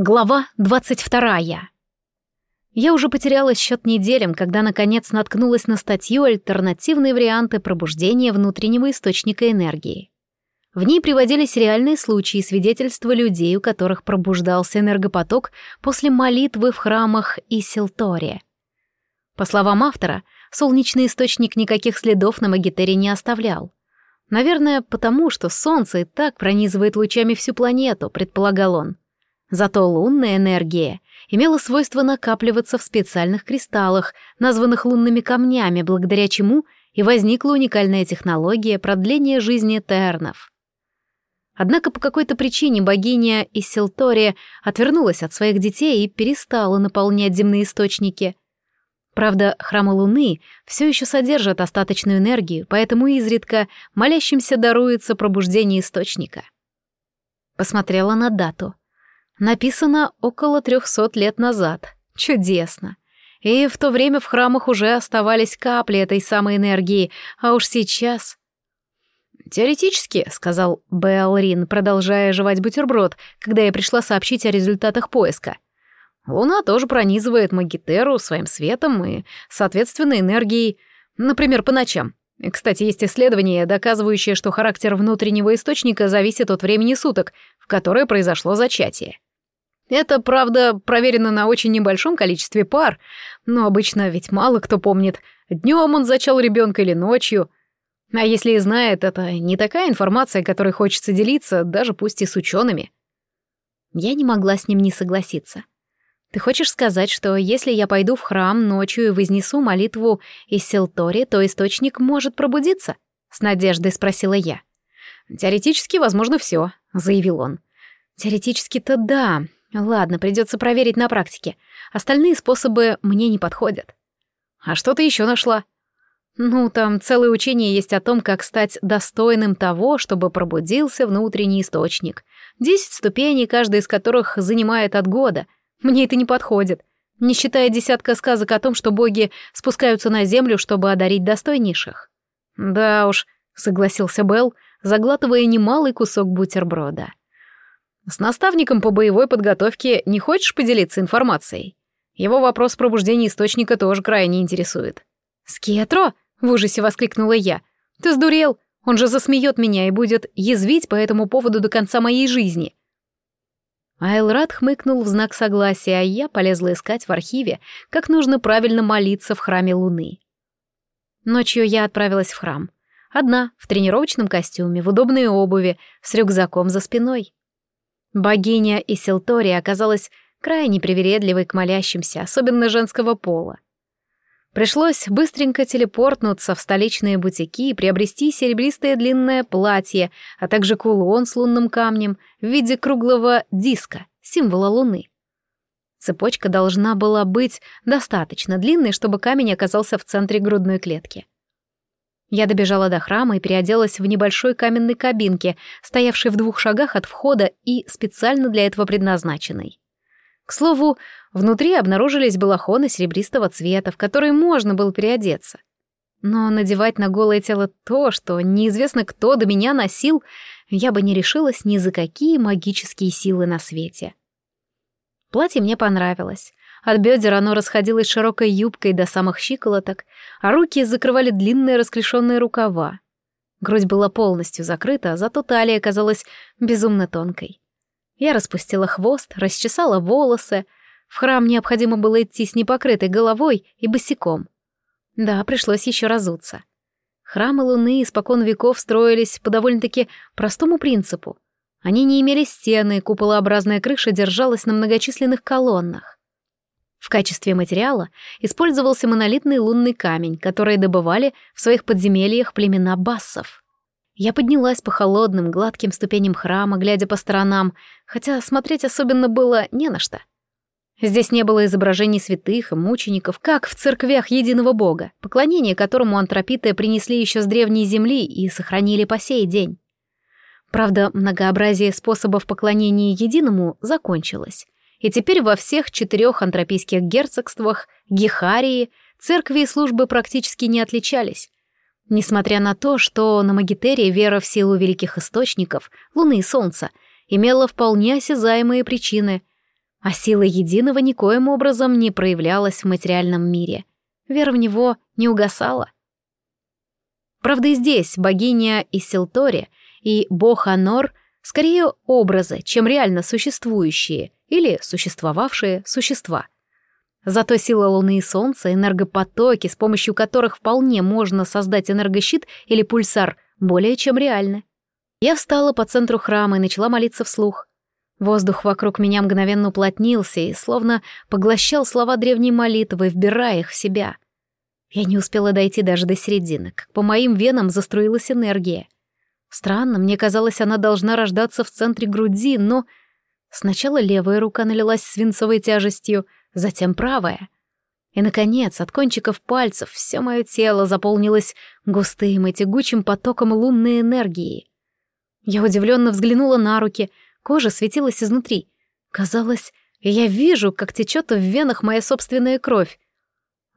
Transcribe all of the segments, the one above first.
Глава двадцать вторая. Я уже потеряла счет неделям, когда наконец наткнулась на статью «Альтернативные варианты пробуждения внутреннего источника энергии». В ней приводились реальные случаи свидетельства людей, у которых пробуждался энергопоток после молитвы в храмах и. По словам автора, солнечный источник никаких следов на Магитере не оставлял. Наверное, потому что Солнце и так пронизывает лучами всю планету, предполагал он. Зато лунная энергия имела свойство накапливаться в специальных кристаллах, названных лунными камнями, благодаря чему и возникла уникальная технология продления жизни тернов. Однако по какой-то причине богиня Иссилтория отвернулась от своих детей и перестала наполнять земные источники. Правда, храмы Луны все еще содержат остаточную энергию, поэтому изредка молящимся даруется пробуждение источника. Посмотрела на дату. Написано около трехсот лет назад. Чудесно. И в то время в храмах уже оставались капли этой самой энергии, а уж сейчас... «Теоретически», — сказал Белрин, продолжая жевать бутерброд, когда я пришла сообщить о результатах поиска. «Луна тоже пронизывает Магитеру своим светом и, соответственно, энергией, например, по ночам. Кстати, есть исследование, доказывающее, что характер внутреннего источника зависит от времени суток, в которое произошло зачатие. Это, правда, проверено на очень небольшом количестве пар, но обычно ведь мало кто помнит, днем он зачал ребенка или ночью. А если и знает, это не такая информация, которой хочется делиться, даже пусть и с учеными. Я не могла с ним не согласиться. Ты хочешь сказать, что если я пойду в храм ночью и вознесу молитву из Селтори, то источник может пробудиться? С надеждой спросила я. Теоретически возможно все, заявил он. Теоретически-то да, Ладно, придется проверить на практике. Остальные способы мне не подходят. А что ты еще нашла? Ну, там целое учение есть о том, как стать достойным того, чтобы пробудился внутренний источник. Десять ступеней, каждая из которых занимает от года. Мне это не подходит. Не считая десятка сказок о том, что боги спускаются на землю, чтобы одарить достойнейших. Да уж, согласился Белл, заглатывая немалый кусок бутерброда. С наставником по боевой подготовке не хочешь поделиться информацией? Его вопрос пробуждения источника тоже крайне интересует. «Скетро?» — в ужасе воскликнула я. «Ты сдурел? Он же засмеет меня и будет язвить по этому поводу до конца моей жизни». Айлрад хмыкнул в знак согласия, а я полезла искать в архиве, как нужно правильно молиться в храме Луны. Ночью я отправилась в храм. Одна, в тренировочном костюме, в удобной обуви, с рюкзаком за спиной. Богиня Исилтори оказалась крайне привередливой к молящимся, особенно женского пола. Пришлось быстренько телепортнуться в столичные бутики и приобрести серебристое длинное платье, а также кулон с лунным камнем в виде круглого диска, символа луны. Цепочка должна была быть достаточно длинной, чтобы камень оказался в центре грудной клетки. Я добежала до храма и переоделась в небольшой каменной кабинке, стоявшей в двух шагах от входа и специально для этого предназначенной. К слову, внутри обнаружились балахоны серебристого цвета, в которые можно было переодеться. Но надевать на голое тело то, что неизвестно кто до меня носил, я бы не решилась ни за какие магические силы на свете. Платье мне понравилось. От бедер оно расходилось широкой юбкой до самых щиколоток, а руки закрывали длинные расклешенные рукава. Грудь была полностью закрыта, зато талия казалась безумно тонкой. Я распустила хвост, расчесала волосы. В храм необходимо было идти с непокрытой головой и босиком. Да, пришлось еще разуться. Храмы Луны испокон веков строились по довольно-таки простому принципу. Они не имели стены, куполообразная крыша держалась на многочисленных колоннах. В качестве материала использовался монолитный лунный камень, который добывали в своих подземельях племена бассов. Я поднялась по холодным, гладким ступеням храма, глядя по сторонам, хотя смотреть особенно было не на что. Здесь не было изображений святых и мучеников, как в церквях единого бога, поклонение которому антропиты принесли еще с древней земли и сохранили по сей день. Правда, многообразие способов поклонения единому закончилось, и теперь во всех четырех антропийских герцогствах Гехарии церкви и службы практически не отличались. Несмотря на то, что на Магитерии вера в силу великих источников, Луны и Солнца, имела вполне осязаемые причины. а сила единого никоим образом не проявлялась в материальном мире. Вера в него не угасала. Правда, и здесь богиня Исилтори и бог Анор скорее образы, чем реально существующие или существовавшие существа. Зато сила Луны и Солнца, энергопотоки, с помощью которых вполне можно создать энергощит или пульсар, более чем реальны. Я встала по центру храма и начала молиться вслух. Воздух вокруг меня мгновенно уплотнился и словно поглощал слова древней молитвы, вбирая их в себя. Я не успела дойти даже до середины, как по моим венам заструилась энергия. Странно, мне казалось, она должна рождаться в центре груди, но... Сначала левая рука налилась свинцовой тяжестью, затем правая. И, наконец, от кончиков пальцев все мое тело заполнилось густым и тягучим потоком лунной энергии. Я удивленно взглянула на руки — Кожа светилась изнутри. Казалось, я вижу, как течет в венах моя собственная кровь.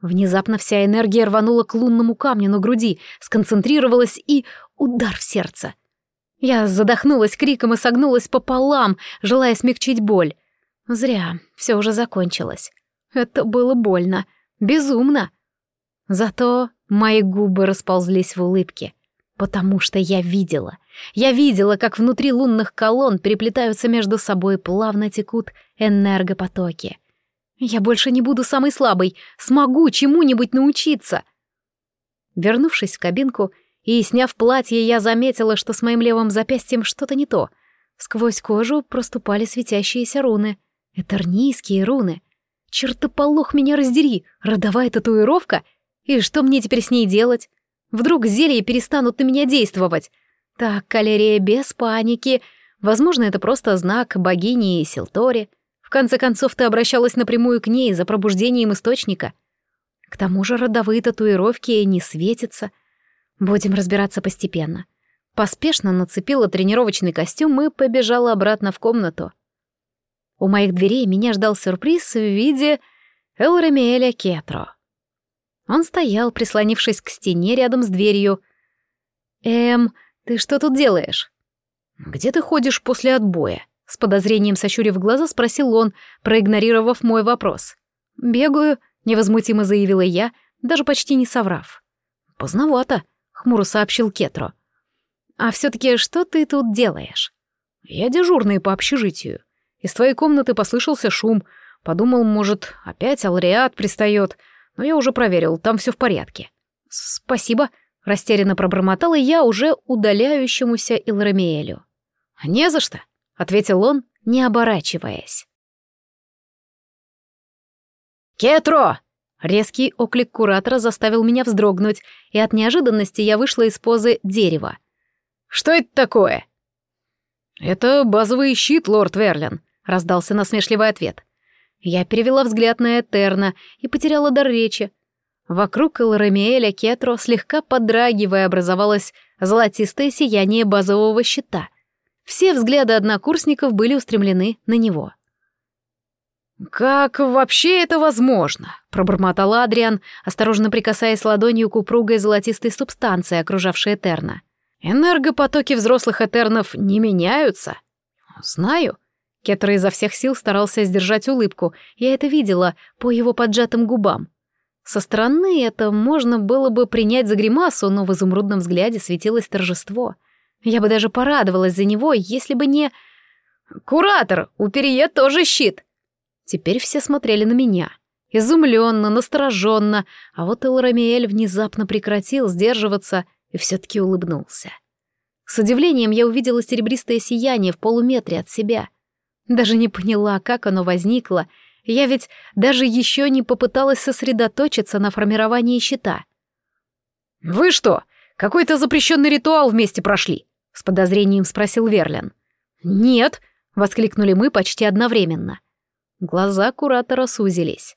Внезапно вся энергия рванула к лунному камню на груди, сконцентрировалась и удар в сердце. Я задохнулась криком и согнулась пополам, желая смягчить боль. Зря, все уже закончилось. Это было больно, безумно. Зато мои губы расползлись в улыбке, потому что я видела, я видела, как внутри лунных колонн переплетаются между собой, плавно текут энергопотоки. Я больше не буду самой слабой, смогу чему-нибудь научиться. Вернувшись в кабинку и сняв платье, я заметила, что с моим левым запястьем что-то не то. Сквозь кожу проступали светящиеся руны. Этернийские руны. Чертополох меня раздери, родовая татуировка? И что мне теперь с ней делать? Вдруг зелья перестанут на меня действовать? Так, калерия, без паники. Возможно, это просто знак богини Силтори. В конце концов, ты обращалась напрямую к ней за пробуждением источника. К тому же родовые татуировки не светятся. Будем разбираться постепенно. Поспешно нацепила тренировочный костюм и побежала обратно в комнату. У моих дверей меня ждал сюрприз в виде Элремиэля Кетро. Он стоял, прислонившись к стене рядом с дверью. «Эм, «Ты что тут делаешь?» «Где ты ходишь после отбоя?» С подозрением сощурив глаза, спросил он, проигнорировав мой вопрос. «Бегаю», — невозмутимо заявила я, даже почти не соврав. «Поздновато», — хмуро сообщил Кетро. «А все-таки что ты тут делаешь?» «Я дежурный по общежитию. Из твоей комнаты послышался шум. Подумал, может, опять Алриат пристает, но я уже проверил, там все в порядке». «Спасибо», Растерянно пробормотала я уже удаляющемуся Илрамиэлю. «Не за что», — ответил он, не оборачиваясь. «Кетро!» Резкий оклик куратора заставил меня вздрогнуть, и от неожиданности я вышла из позы дерева. «Что это такое?» «Это базовый щит, лорд Верлин», — раздался насмешливый ответ. Я перевела взгляд на Этерна и потеряла дар речи. Вокруг Элрамиэля Кетро, слегка подрагивая, образовалось золотистое сияние базового щита. Все взгляды однокурсников были устремлены на него. «Как вообще это возможно?» — пробормотал Адриан, осторожно прикасаясь ладонью к упругой золотистой субстанции, окружавшей Этерна. «Энергопотоки взрослых Этернов не меняются?» «Знаю». Кетро изо всех сил старался сдержать улыбку, я это видела по его поджатым губам. Со стороны это можно было бы принять за гримасу, но в изумрудном взгляде светилось торжество. Я бы даже порадовалась за него, если бы не... «Куратор, у Перье тоже щит!» Теперь все смотрели на меня. Изумленно, настороженно, а вот Элрамиэль внезапно прекратил сдерживаться и все-таки улыбнулся. С удивлением я увидела серебристое сияние в полуметре от себя. Даже не поняла, как оно возникло — я ведь даже еще не попыталась сосредоточиться на формировании щита. «Вы что, какой-то запрещенный ритуал вместе прошли?» — с подозрением спросил Верлин. «Нет», — воскликнули мы почти одновременно. Глаза куратора сузились.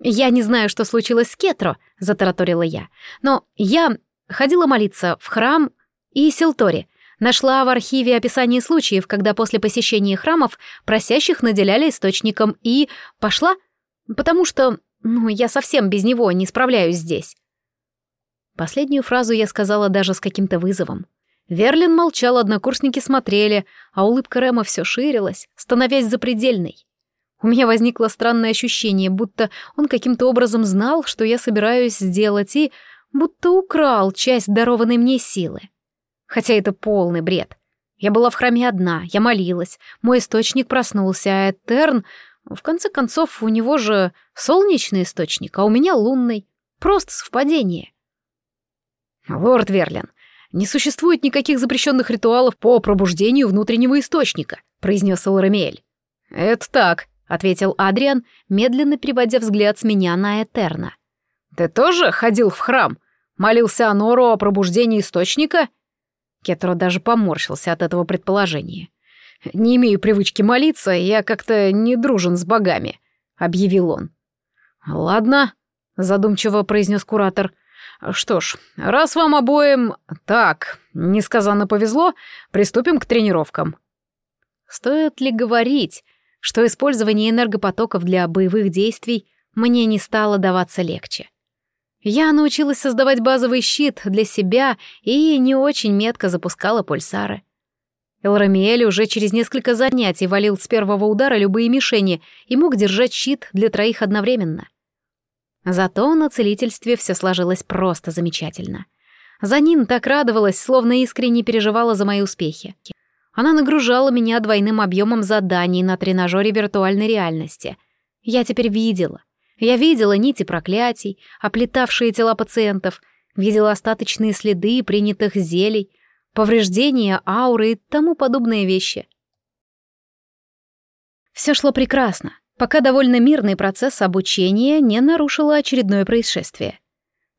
«Я не знаю, что случилось с Кетро», — затараторила я, «но я ходила молиться в храм и Силтори, Нашла в архиве описание случаев, когда после посещения храмов просящих наделяли источником, и пошла, потому что, ну, я совсем без него не справляюсь здесь. Последнюю фразу я сказала даже с каким-то вызовом. Верлин молчал, однокурсники смотрели, а улыбка Рема все ширилась, становясь запредельной. У меня возникло странное ощущение, будто он каким-то образом знал, что я собираюсь сделать, и будто украл часть дарованной мне силы. Хотя это полный бред. Я была в храме одна, я молилась, мой источник проснулся, а Этерн... В конце концов, у него же солнечный источник, а у меня лунный. Просто совпадение. Лорд Верлин, не существует никаких запрещенных ритуалов по пробуждению внутреннего источника, произнес Элрамиэль. Это так, ответил Адриан, медленно переводя взгляд с меня на Этерна. Ты тоже ходил в храм? Молился Анору о пробуждении источника? Кетро даже поморщился от этого предположения. «Не имею привычки молиться, я как-то не дружен с богами», — объявил он. «Ладно», — задумчиво произнес куратор. «Что ж, раз вам обоим так несказанно повезло, приступим к тренировкам». Стоит ли говорить, что использование энергопотоков для боевых действий мне не стало даваться легче? Я научилась создавать базовый щит для себя и не очень метко запускала пульсары. Элрамиэль уже через несколько занятий валил с первого удара любые мишени и мог держать щит для троих одновременно. Зато на целительстве все сложилось просто замечательно. Занин так радовалась, словно искренне переживала за мои успехи. Она нагружала меня двойным объемом заданий на тренажере виртуальной реальности. Я теперь видела, я видела нити проклятий, оплетавшие тела пациентов, видела остаточные следы принятых зелий, повреждения ауры и тому подобные вещи. Все шло прекрасно, пока довольно мирный процесс обучения не нарушило очередное происшествие.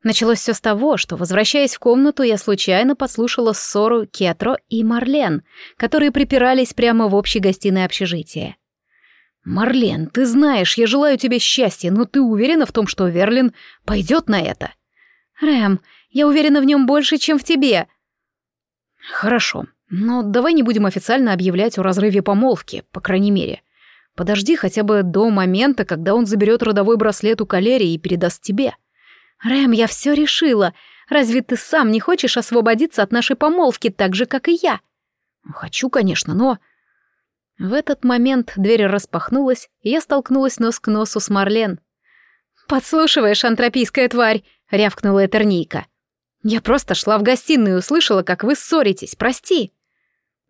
Началось все с того, что, возвращаясь в комнату, я случайно подслушала ссору Кетро и Марлен, которые припирались прямо в общей гостиной общежития. «Марлен, ты знаешь, я желаю тебе счастья, но ты уверена в том, что Верлин пойдет на это?» «Рэм, я уверена в нем больше, чем в тебе». «Хорошо, но давай не будем официально объявлять о разрыве помолвки, по крайней мере. Подожди хотя бы до момента, когда он заберет родовой браслет у Калерии и передаст тебе». «Рэм, я все решила. Разве ты сам не хочешь освободиться от нашей помолвки так же, как и я?» «Хочу, конечно, но...» В этот момент дверь распахнулась, и я столкнулась нос к носу с Марлен. «Подслушиваешь, антропийская тварь!» — рявкнула Этернийка. «Я просто шла в гостиную и услышала, как вы ссоритесь, прости!»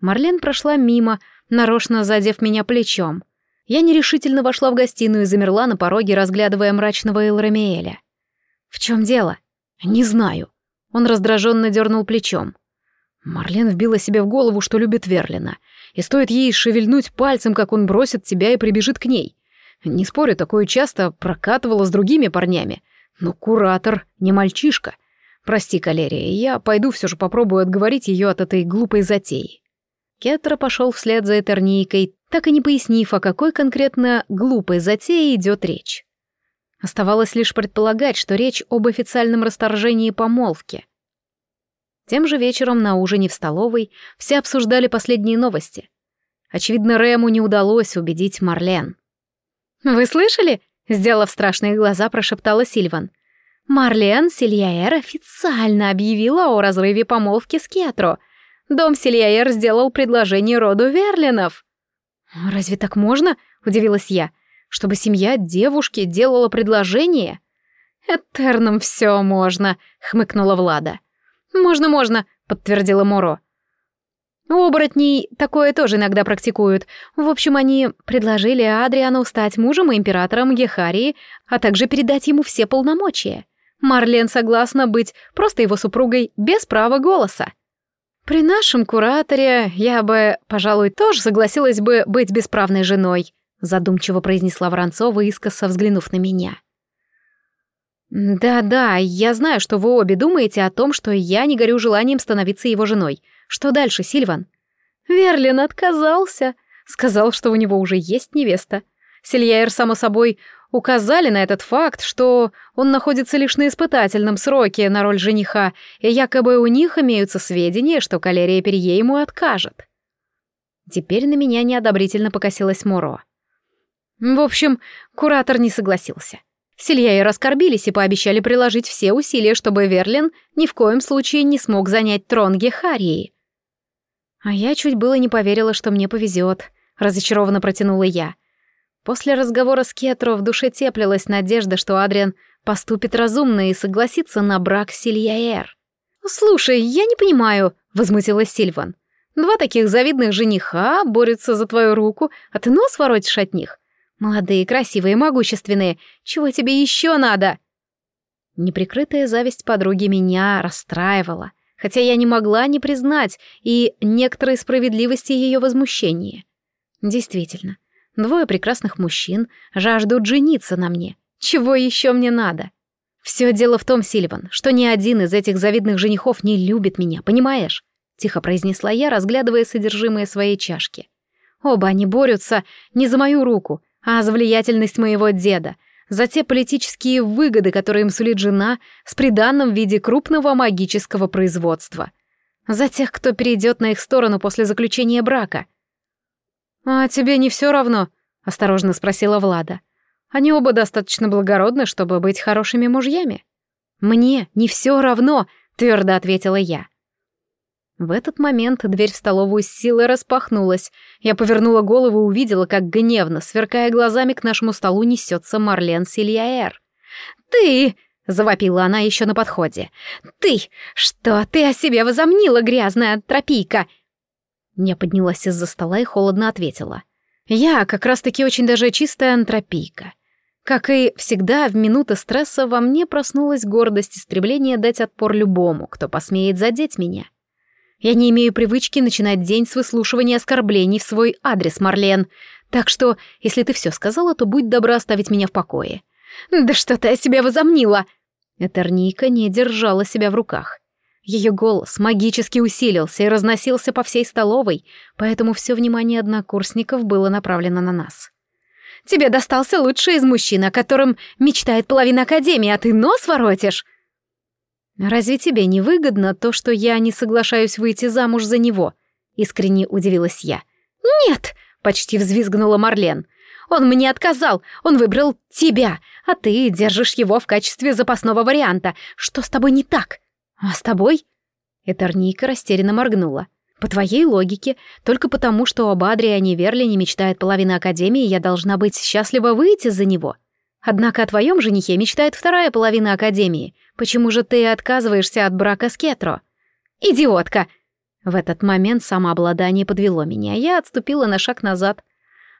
Марлен прошла мимо, нарочно задев меня плечом. Я нерешительно вошла в гостиную и замерла на пороге, разглядывая мрачного Элрамиэля. «В чем дело?» «Не знаю». Он раздраженно дернул плечом. Марлен вбила себе в голову, что любит Верлина, и стоит ей шевельнуть пальцем, как он бросит тебя и прибежит к ней. Не спорю, такое часто прокатывало с другими парнями. Но куратор не мальчишка. Прости, Калерия, я пойду все же попробую отговорить ее от этой глупой затеи. Кетра пошел вслед за Этернийкой, так и не пояснив, о какой конкретно глупой затее идет речь. Оставалось лишь предполагать, что речь об официальном расторжении помолвки. Тем же вечером на ужине в столовой все обсуждали последние новости. Очевидно, Рэму не удалось убедить Марлен. «Вы слышали?» — сделав страшные глаза, прошептала Сильван. «Марлен Сильяэр официально объявила о разрыве помолвки с Кетро. Дом Сильяэр сделал предложение роду Верлинов». «Разве так можно?» — удивилась я. «Чтобы семья девушки делала предложение?» «Этерном все можно», — хмыкнула Влада. «Можно-можно», — подтвердила Моро. У оборотней такое тоже иногда практикуют. В общем, они предложили Адриану стать мужем и императором Гехарии, а также передать ему все полномочия. Марлен согласна быть просто его супругой без права голоса. При нашем кураторе я бы, пожалуй, тоже согласилась бы быть бесправной женой, задумчиво произнесла Воронцова, искоса взглянув на меня. «Да-да, я знаю, что вы обе думаете о том, что я не горю желанием становиться его женой. Что дальше, Сильван?» «Верлин отказался. Сказал, что у него уже есть невеста. Сильяер, само собой, указали на этот факт, что он находится лишь на испытательном сроке на роль жениха, и якобы у них имеются сведения, что Калерия Перье ему откажет». Теперь на меня неодобрительно покосилась Моро. В общем, куратор не согласился. Сильяи раскорбились и пообещали приложить все усилия, чтобы Верлин ни в коем случае не смог занять трон Гехарии. А я чуть было не поверила, что мне повезет, разочарованно протянула я. После разговора с Кетро в душе теплилась надежда, что Адриан поступит разумно и согласится на брак с Ильяэр. «Слушай, я не понимаю», — возмутилась Сильван. «Два таких завидных жениха борются за твою руку, а ты нос воротишь от них. Молодые, красивые, могущественные. Чего тебе еще надо?» Неприкрытая зависть подруги меня расстраивала, хотя я не могла не признать и некоторой справедливости ее возмущения. Действительно, двое прекрасных мужчин жаждут жениться на мне. Чего еще мне надо? Все дело в том, Сильван, что ни один из этих завидных женихов не любит меня, понимаешь? Тихо произнесла я, разглядывая содержимое своей чашки. Оба они борются не за мою руку, а за влиятельность моего деда, за те политические выгоды, которые им сулит жена с приданным в виде крупного магического производства, за тех, кто перейдет на их сторону после заключения брака. «А тебе не все равно?» — осторожно спросила Влада. «Они оба достаточно благородны, чтобы быть хорошими мужьями». «Мне не все равно», — твердо ответила я. В этот момент дверь в столовую с силой распахнулась. Я повернула голову и увидела, как гневно, сверкая глазами, к нашему столу несется Марлен Сильяэр. «Ты!» — завопила она еще на подходе. «Ты! Что ты о себе возомнила, грязная тропийка?» Я поднялась из-за стола и холодно ответила. «Я как раз-таки очень даже чистая антропийка. Как и всегда, в минуты стресса во мне проснулась гордость и стремление дать отпор любому, кто посмеет задеть меня». Я не имею привычки начинать день с выслушивания оскорблений в свой адрес, Марлен. Так что, если ты все сказала, то будь добра оставить меня в покое. Да что ты о себе возомнила? Этерника не держала себя в руках. Ее голос магически усилился и разносился по всей столовой, поэтому все внимание однокурсников было направлено на нас. «Тебе достался лучший из мужчин, о котором мечтает половина Академии, а ты нос воротишь!» «Разве тебе не выгодно то, что я не соглашаюсь выйти замуж за него?» — искренне удивилась я. «Нет!» — почти взвизгнула Марлен. «Он мне отказал, он выбрал тебя, а ты держишь его в качестве запасного варианта. Что с тобой не так?» «А с тобой?» Этерника растерянно моргнула. «По твоей логике, только потому, что об Адриане Верлине мечтает половина Академии, я должна быть счастлива выйти за него. Однако о твоем женихе мечтает вторая половина Академии. Почему же ты отказываешься от брака с Кетро? Идиотка! В этот момент самообладание подвело меня. Я отступила на шаг назад.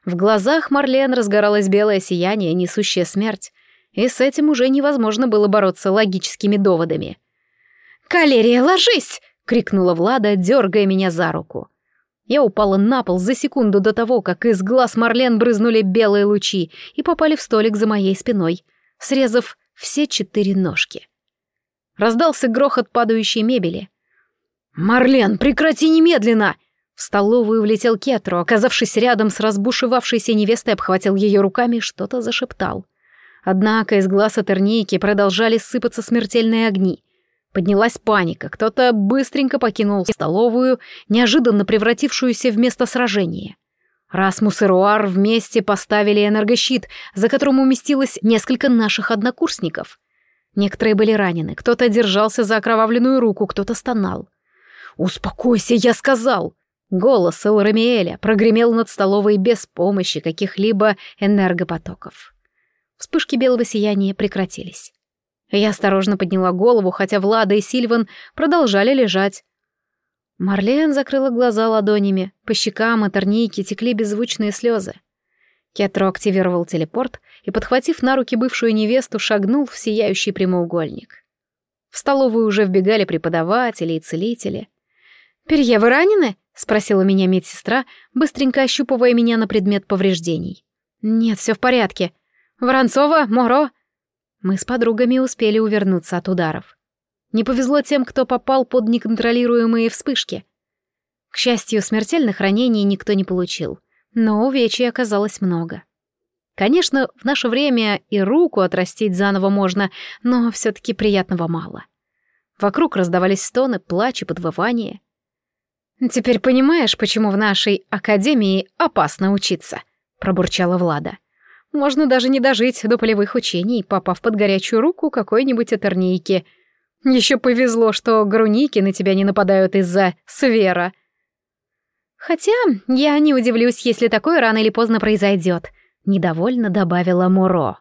В глазах Марлен разгоралось белое сияние, несущее смерть. И с этим уже невозможно было бороться логическими доводами. «Калерия, ложись!» — крикнула Влада, дергая меня за руку. Я упала на пол за секунду до того, как из глаз Марлен брызнули белые лучи и попали в столик за моей спиной, срезав все четыре ножки. Раздался грохот падающей мебели. «Марлен, прекрати немедленно!» В столовую влетел Кетро, оказавшись рядом с разбушевавшейся невестой, обхватил ее руками и что-то зашептал. Однако из глаз Атернейки продолжали сыпаться смертельные огни. Поднялась паника, кто-то быстренько покинул столовую, неожиданно превратившуюся в место сражения. Расмус и Руар вместе поставили энергощит, за которым уместилось несколько наших однокурсников. Некоторые были ранены, кто-то держался за окровавленную руку, кто-то стонал. «Успокойся, я сказал!» Голос Элрамиэля прогремел над столовой без помощи каких-либо энергопотоков. Вспышки белого сияния прекратились. Я осторожно подняла голову, хотя Влада и Сильван продолжали лежать. Марлен закрыла глаза ладонями, по щекам и торнейке текли беззвучные слезы. Кетро активировал телепорт и, подхватив на руки бывшую невесту, шагнул в сияющий прямоугольник. В столовую уже вбегали преподаватели и целители. «Перье, вы ранены?» — спросила меня медсестра, быстренько ощупывая меня на предмет повреждений. «Нет, все в порядке. Воронцова, Моро...» Мы с подругами успели увернуться от ударов. Не повезло тем, кто попал под неконтролируемые вспышки. К счастью, смертельных ранений никто не получил — но увечий оказалось много. Конечно, в наше время и руку отрастить заново можно, но все-таки приятного мало. Вокруг раздавались стоны, плач и подвывания. «Теперь понимаешь, почему в нашей академии опасно учиться?» — пробурчала Влада. «Можно даже не дожить до полевых учений, попав под горячую руку какой-нибудь этернейки. Еще повезло, что груники на тебя не нападают из-за свера». Хотя я не удивлюсь, если такое рано или поздно произойдет, недовольно добавила Муро.